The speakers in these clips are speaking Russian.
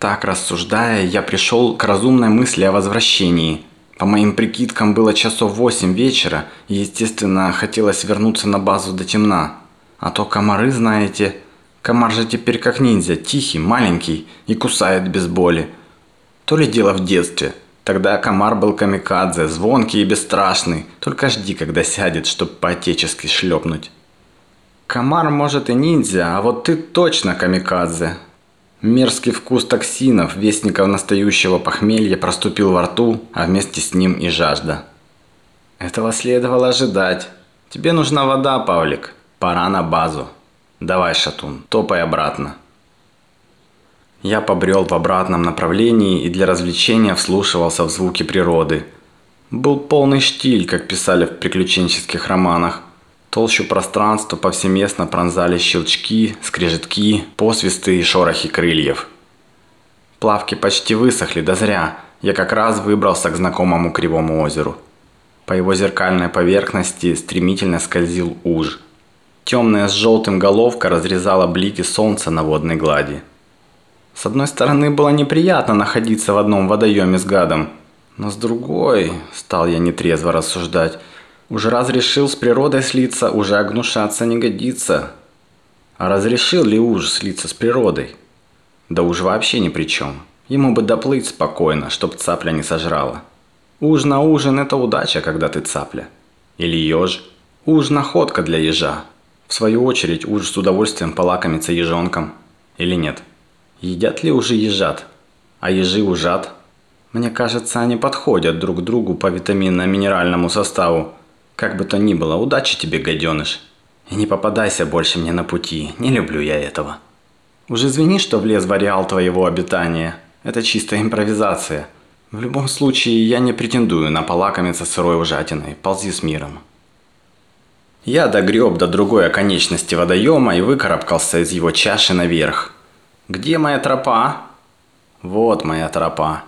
Так рассуждая, я пришел к разумной мысли о возвращении. По моим прикидкам было часов восемь вечера, и, естественно, хотелось вернуться на базу до темна. А то комары, знаете, комар же теперь как ниндзя, тихий, маленький и кусает без боли. То ли дело в детстве. Тогда комар был камикадзе, звонкий и бесстрашный. Только жди, когда сядет, чтоб по-отечески шлепнуть. Комар может и ниндзя, а вот ты точно камикадзе. Мерзкий вкус токсинов, вестников настоящего похмелья, проступил во рту, а вместе с ним и жажда. Этого следовало ожидать. Тебе нужна вода, Павлик. Пора на базу. Давай, Шатун, топай обратно. Я побрел в обратном направлении и для развлечения вслушивался в звуки природы. Был полный штиль, как писали в приключенческих романах. Толщу пространства повсеместно пронзали щелчки, скрежетки, посвисты и шорохи крыльев. Плавки почти высохли, да зря. Я как раз выбрался к знакомому кривому озеру. По его зеркальной поверхности стремительно скользил уж. Темная с желтым головка разрезала блики солнца на водной глади. С одной стороны, было неприятно находиться в одном водоеме с гадом, но с другой, стал я нетрезво рассуждать, уже разрешил с природой слиться, уже огнушаться не годится. А разрешил ли уж слиться с природой? Да уж вообще ни при чем. Ему бы доплыть спокойно, чтоб цапля не сожрала. Уж на ужин – это удача, когда ты цапля. Или еж. Уж – находка для ежа. В свою очередь, уж с удовольствием полакомится ежонком. Или нет? Едят ли уже ежат? А ежи ужат? Мне кажется, они подходят друг другу по витаминно-минеральному составу. Как бы то ни было, удачи тебе, гаденыш. И не попадайся больше мне на пути, не люблю я этого. Уже извини, что влез в ареал твоего обитания. Это чистая импровизация. В любом случае, я не претендую на полакомиться сырой ужатиной. Ползи с миром. Я догреб до другой оконечности водоема и выкарабкался из его чаши наверх. Где моя тропа? Вот моя тропа.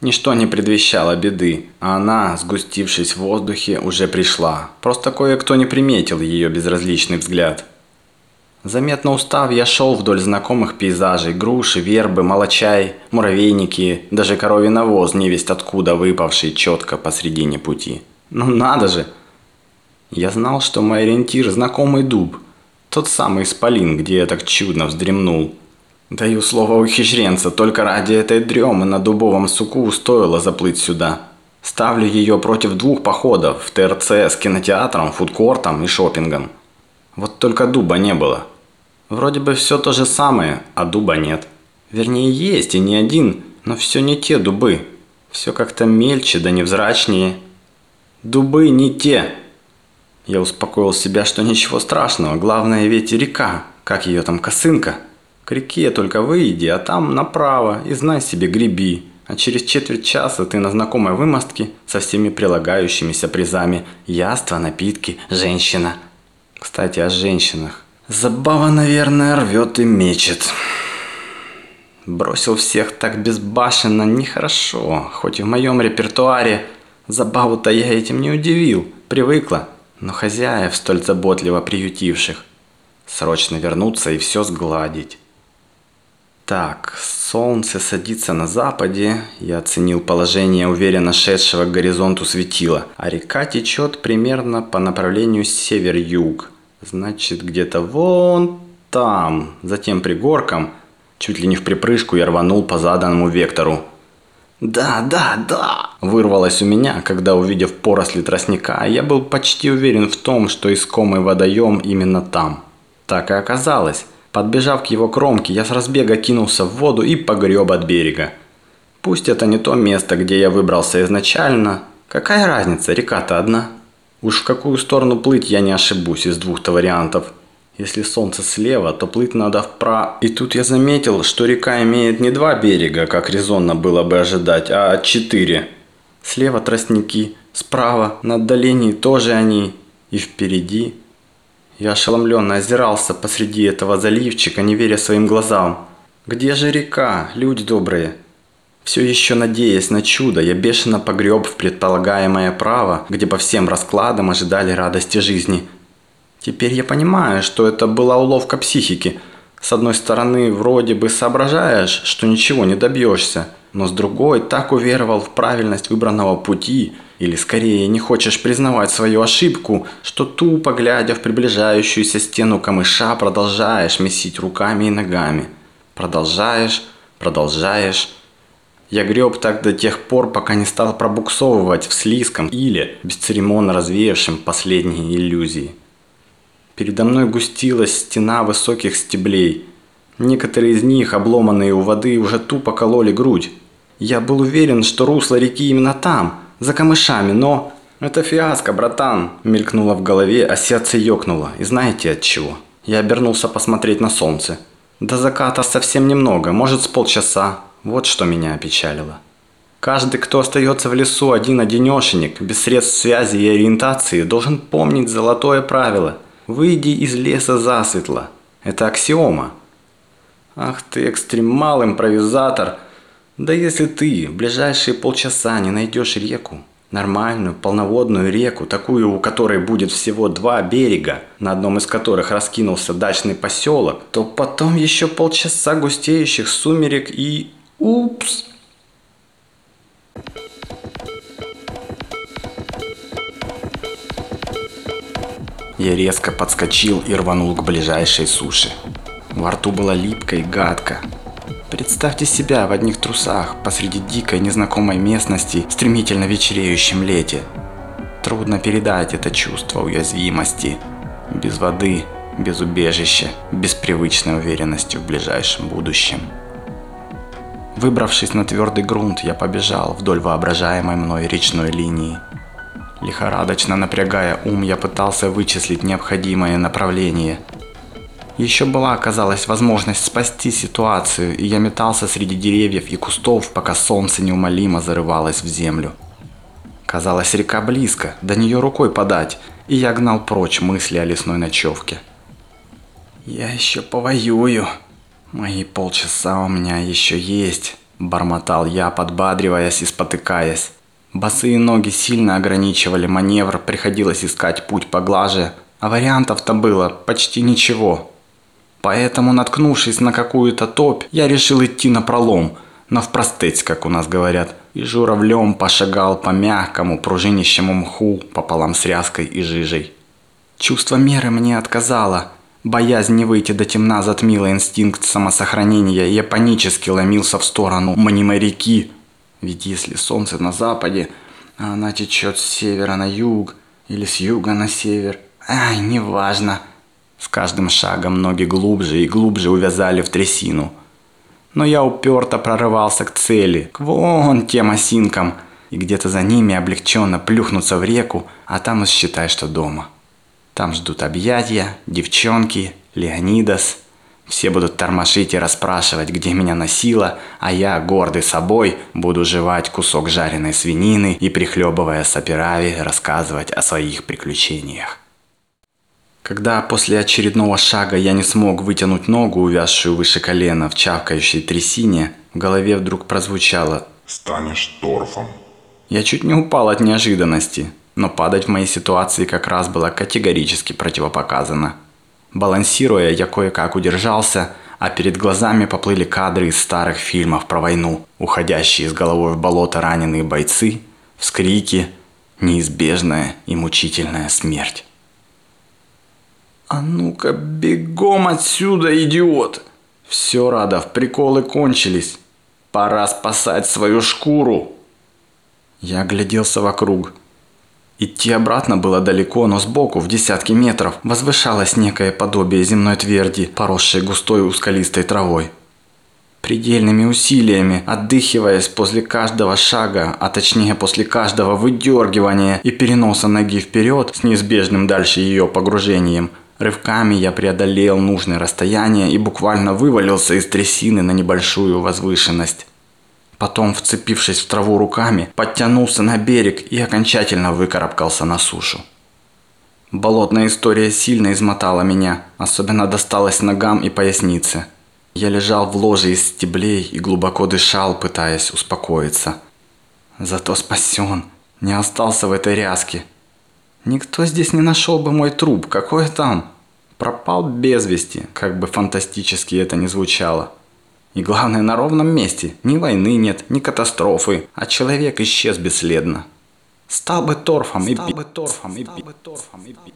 Ничто не предвещало беды, а она, сгустившись в воздухе, уже пришла. Просто кое-кто не приметил ее безразличный взгляд. Заметно устав, я шел вдоль знакомых пейзажей. Груши, вербы, молочай, муравейники, даже коровий навоз, невесть откуда выпавший четко посредине пути. Ну надо же! Я знал, что мой ориентир – знакомый дуб. Тот самый исполин, где я так чудно вздремнул. Даю слово ухищренца, только ради этой дремы на дубовом суку стоило заплыть сюда. Ставлю ее против двух походов в ТРЦ с кинотеатром, фудкортом и шопингом. Вот только дуба не было. Вроде бы все то же самое, а дуба нет. Вернее, есть и не один, но все не те дубы. Все как-то мельче да невзрачнее. Дубы не те. Я успокоил себя, что ничего страшного, главное ведь река, как ее там, косынка – к реке только выйди, а там направо и знай себе греби. А через четверть часа ты на знакомой вымостке со всеми прилагающимися призами. Яства, напитки, женщина. Кстати, о женщинах. Забава, наверное, рвет и мечет. Бросил всех так безбашенно нехорошо. Хоть и в моем репертуаре забаву-то я этим не удивил. Привыкла. Но хозяев, столь заботливо приютивших, срочно вернуться и все сгладить. Так, солнце садится на западе, я оценил положение уверенно шедшего к горизонту светила, а река течет примерно по направлению север-юг. Значит, где-то вон там, за тем пригорком, чуть ли не в припрыжку я рванул по заданному вектору. «Да, да, да!» Вырвалось у меня, когда, увидев поросли тростника, я был почти уверен в том, что искомый водоем именно там. Так и оказалось. Подбежав к его кромке, я с разбега кинулся в воду и погреб от берега. Пусть это не то место, где я выбрался изначально. Какая разница, река-то одна. Уж в какую сторону плыть я не ошибусь из двух-то вариантов. Если солнце слева, то плыть надо вправо. И тут я заметил, что река имеет не два берега, как резонно было бы ожидать, а четыре. Слева тростники, справа, на отдалении тоже они, и впереди я ошеломленно озирался посреди этого заливчика, не веря своим глазам. Где же река, люди добрые? Все еще надеясь на чудо, я бешено погреб в предполагаемое право, где по всем раскладам ожидали радости жизни. Теперь я понимаю, что это была уловка психики. С одной стороны, вроде бы соображаешь, что ничего не добьешься, но с другой так уверовал в правильность выбранного пути, или скорее не хочешь признавать свою ошибку, что тупо глядя в приближающуюся стену камыша продолжаешь месить руками и ногами. Продолжаешь, продолжаешь. Я греб так до тех пор, пока не стал пробуксовывать в слизком или бесцеремонно развеявшем последние иллюзии. Передо мной густилась стена высоких стеблей. Некоторые из них, обломанные у воды, уже тупо кололи грудь. Я был уверен, что русло реки именно там, за камышами, но... «Это фиаско, братан!» – мелькнуло в голове, а сердце ёкнуло. И знаете от чего? Я обернулся посмотреть на солнце. До заката совсем немного, может с полчаса. Вот что меня опечалило. Каждый, кто остается в лесу один-одинешенек, без средств связи и ориентации, должен помнить золотое правило – Выйди из леса засветло. Это аксиома. Ах ты, экстремал, импровизатор. Да если ты в ближайшие полчаса не найдешь реку, нормальную полноводную реку, такую, у которой будет всего два берега, на одном из которых раскинулся дачный поселок, то потом еще полчаса густеющих сумерек и... Упс! Я резко подскочил и рванул к ближайшей суше. Во рту было липко и гадко. Представьте себя в одних трусах посреди дикой незнакомой местности в стремительно вечереющем лете. Трудно передать это чувство уязвимости. Без воды, без убежища, без привычной уверенности в ближайшем будущем. Выбравшись на твердый грунт, я побежал вдоль воображаемой мной речной линии – Лихорадочно напрягая ум, я пытался вычислить необходимое направление. Еще была, казалось, возможность спасти ситуацию, и я метался среди деревьев и кустов, пока солнце неумолимо зарывалось в землю. Казалось, река близко, до нее рукой подать, и я гнал прочь мысли о лесной ночевке. «Я еще повоюю. Мои полчаса у меня еще есть», – бормотал я, подбадриваясь и спотыкаясь. Босые ноги сильно ограничивали маневр, приходилось искать путь поглаже, а вариантов-то было почти ничего. Поэтому, наткнувшись на какую-то топь, я решил идти на пролом, навпростыть, как у нас говорят, и журавлем пошагал по мягкому пружинищему мху пополам с ряской и жижей. Чувство меры мне отказало. Боязнь не выйти до темна затмила инстинкт самосохранения, и я панически ломился в сторону мнимой реки, ведь если солнце на западе, а она течет с севера на юг или с юга на север, ай, неважно. С каждым шагом ноги глубже и глубже увязали в трясину. Но я уперто прорывался к цели, к вон тем осинкам, и где-то за ними облегченно плюхнуться в реку, а там и считай, что дома. Там ждут объятия, девчонки, Леонидас – все будут тормошить и расспрашивать, где меня носило, а я, гордый собой, буду жевать кусок жареной свинины и, прихлебывая саперави, рассказывать о своих приключениях. Когда после очередного шага я не смог вытянуть ногу, увязшую выше колена в чавкающей трясине, в голове вдруг прозвучало «Станешь торфом». Я чуть не упал от неожиданности, но падать в моей ситуации как раз было категорически противопоказано – Балансируя, я кое-как удержался, а перед глазами поплыли кадры из старых фильмов про войну, уходящие с головой в болото раненые бойцы, вскрики, неизбежная и мучительная смерть. «А ну-ка, бегом отсюда, идиот!» Все, Радов, приколы кончились. Пора спасать свою шкуру. Я огляделся вокруг. Идти обратно было далеко, но сбоку, в десятки метров, возвышалось некое подобие земной тверди, поросшей густой ускалистой травой. Предельными усилиями, отдыхиваясь после каждого шага, а точнее после каждого выдергивания и переноса ноги вперед с неизбежным дальше ее погружением, рывками я преодолел нужное расстояние и буквально вывалился из трясины на небольшую возвышенность. Потом, вцепившись в траву руками, подтянулся на берег и окончательно выкарабкался на сушу. Болотная история сильно измотала меня, особенно досталась ногам и пояснице. Я лежал в ложе из стеблей и глубоко дышал, пытаясь успокоиться. Зато спасен, не остался в этой ряске. Никто здесь не нашел бы мой труп, какой там? Пропал без вести, как бы фантастически это ни звучало. И главное, на ровном месте. Ни войны нет, ни катастрофы, а человек исчез бесследно. Стал бы торфом и Стал бы торфом и пи- и пи- торфом и пи-